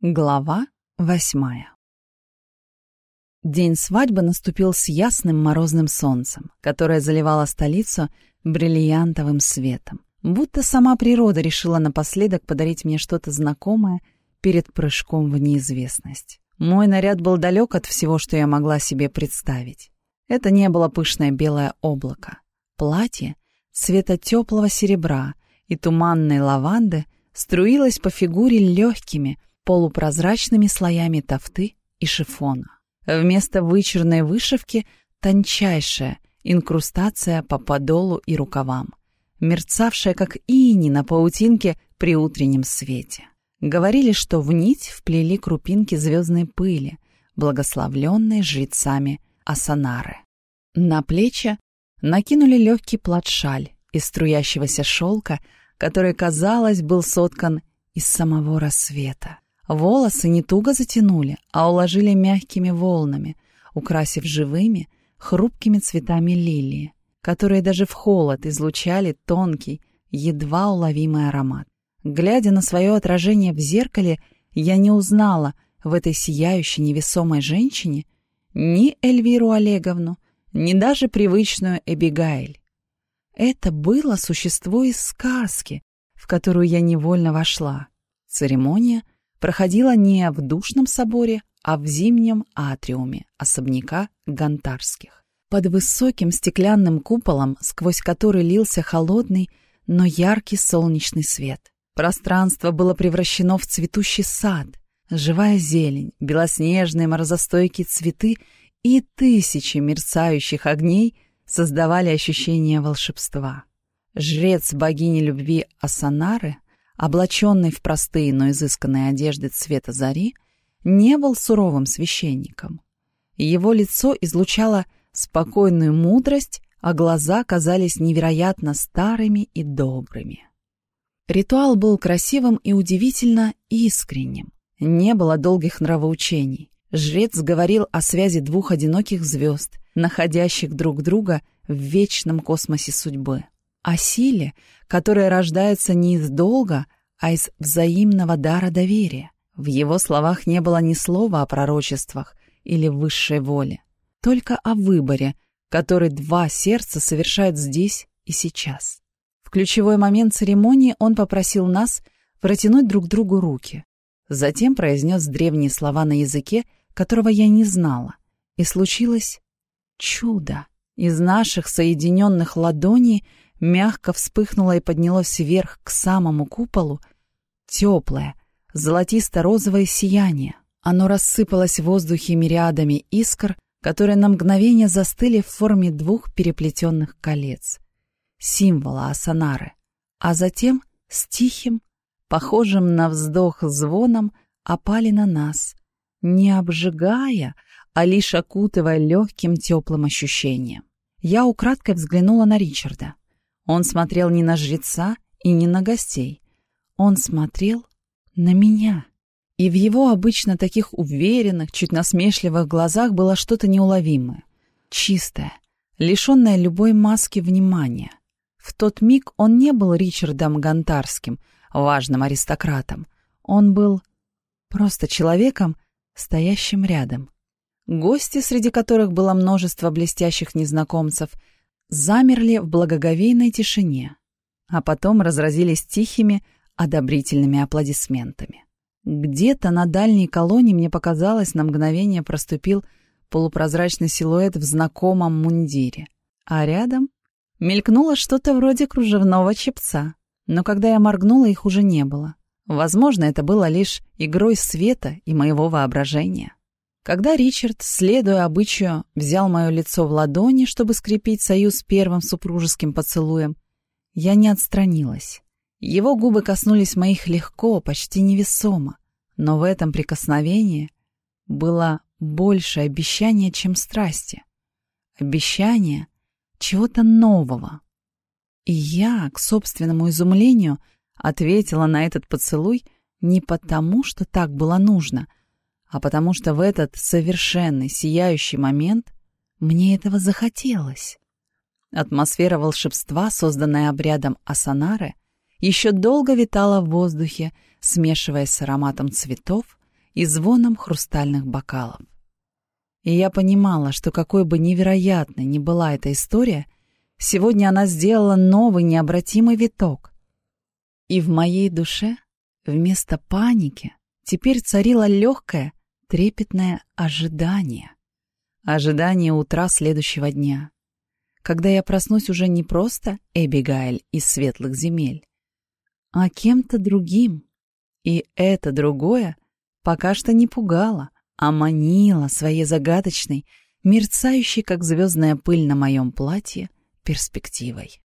Глава восьмая День свадьбы наступил с ясным морозным солнцем, которое заливало столицу бриллиантовым светом. Будто сама природа решила напоследок подарить мне что-то знакомое перед прыжком в неизвестность. Мой наряд был далек от всего, что я могла себе представить. Это не было пышное белое облако. Платье цвета теплого серебра и туманной лаванды струилось по фигуре легкими, полупрозрачными слоями тафты и шифона. Вместо вычурной вышивки — тончайшая инкрустация по подолу и рукавам, мерцавшая, как ини на паутинке при утреннем свете. Говорили, что в нить вплели крупинки звездной пыли, благословленной жрецами Асанары. На плечи накинули легкий платшаль из струящегося шелка, который, казалось, был соткан из самого рассвета. Волосы не туго затянули, а уложили мягкими волнами, украсив живыми, хрупкими цветами лилии, которые даже в холод излучали тонкий, едва уловимый аромат. Глядя на свое отражение в зеркале, я не узнала в этой сияющей невесомой женщине ни Эльвиру Олеговну, ни даже привычную Эбигайль. Это было существо из сказки, в которую я невольно вошла. Церемония — проходила не в душном соборе, а в зимнем атриуме особняка Гонтарских. Под высоким стеклянным куполом, сквозь который лился холодный, но яркий солнечный свет. Пространство было превращено в цветущий сад. Живая зелень, белоснежные морозостойкие цветы и тысячи мерцающих огней создавали ощущение волшебства. Жрец богини любви Асанары — облаченный в простые, но изысканные одежды цвета зари, не был суровым священником. Его лицо излучало спокойную мудрость, а глаза казались невероятно старыми и добрыми. Ритуал был красивым и удивительно искренним. Не было долгих нравоучений. Жрец говорил о связи двух одиноких звезд, находящих друг друга в вечном космосе судьбы о силе, которая рождается не из долга, а из взаимного дара доверия. В его словах не было ни слова о пророчествах или высшей воле, только о выборе, который два сердца совершают здесь и сейчас. В ключевой момент церемонии он попросил нас протянуть друг другу руки. Затем произнес древние слова на языке, которого я не знала. И случилось чудо. Из наших соединенных ладоней мягко вспыхнуло и поднялось вверх к самому куполу, теплое, золотисто-розовое сияние. Оно рассыпалось в воздухе мириадами искр, которые на мгновение застыли в форме двух переплетенных колец, символа Асанары, а затем с тихим, похожим на вздох звоном, опали на нас, не обжигая, а лишь окутывая легким теплым ощущением. Я украдкой взглянула на Ричарда. Он смотрел не на жреца и не на гостей. Он смотрел на меня. И в его обычно таких уверенных, чуть насмешливых глазах было что-то неуловимое. Чистое, лишенное любой маски внимания. В тот миг он не был Ричардом Гонтарским, важным аристократом. Он был просто человеком, стоящим рядом. Гости, среди которых было множество блестящих незнакомцев — замерли в благоговейной тишине, а потом разразились тихими, одобрительными аплодисментами. Где-то на дальней колонне мне показалось, на мгновение проступил полупрозрачный силуэт в знакомом мундире, а рядом мелькнуло что-то вроде кружевного чепца, но когда я моргнула, их уже не было. Возможно, это было лишь игрой света и моего воображения. Когда Ричард, следуя обычаю, взял мое лицо в ладони, чтобы скрепить союз первым супружеским поцелуем, я не отстранилась. Его губы коснулись моих легко, почти невесомо, но в этом прикосновении было больше обещания, чем страсти. Обещание чего-то нового. И я, к собственному изумлению, ответила на этот поцелуй не потому, что так было нужно — а потому что в этот совершенный, сияющий момент мне этого захотелось. Атмосфера волшебства, созданная обрядом Асанары, еще долго витала в воздухе, смешиваясь с ароматом цветов и звоном хрустальных бокалов. И я понимала, что какой бы невероятной ни была эта история, сегодня она сделала новый необратимый виток. И в моей душе вместо паники теперь царила легкая, трепетное ожидание. Ожидание утра следующего дня. Когда я проснусь уже не просто Эбигайль из светлых земель, а кем-то другим. И это другое пока что не пугало, а манило своей загадочной, мерцающей, как звездная пыль на моем платье, перспективой.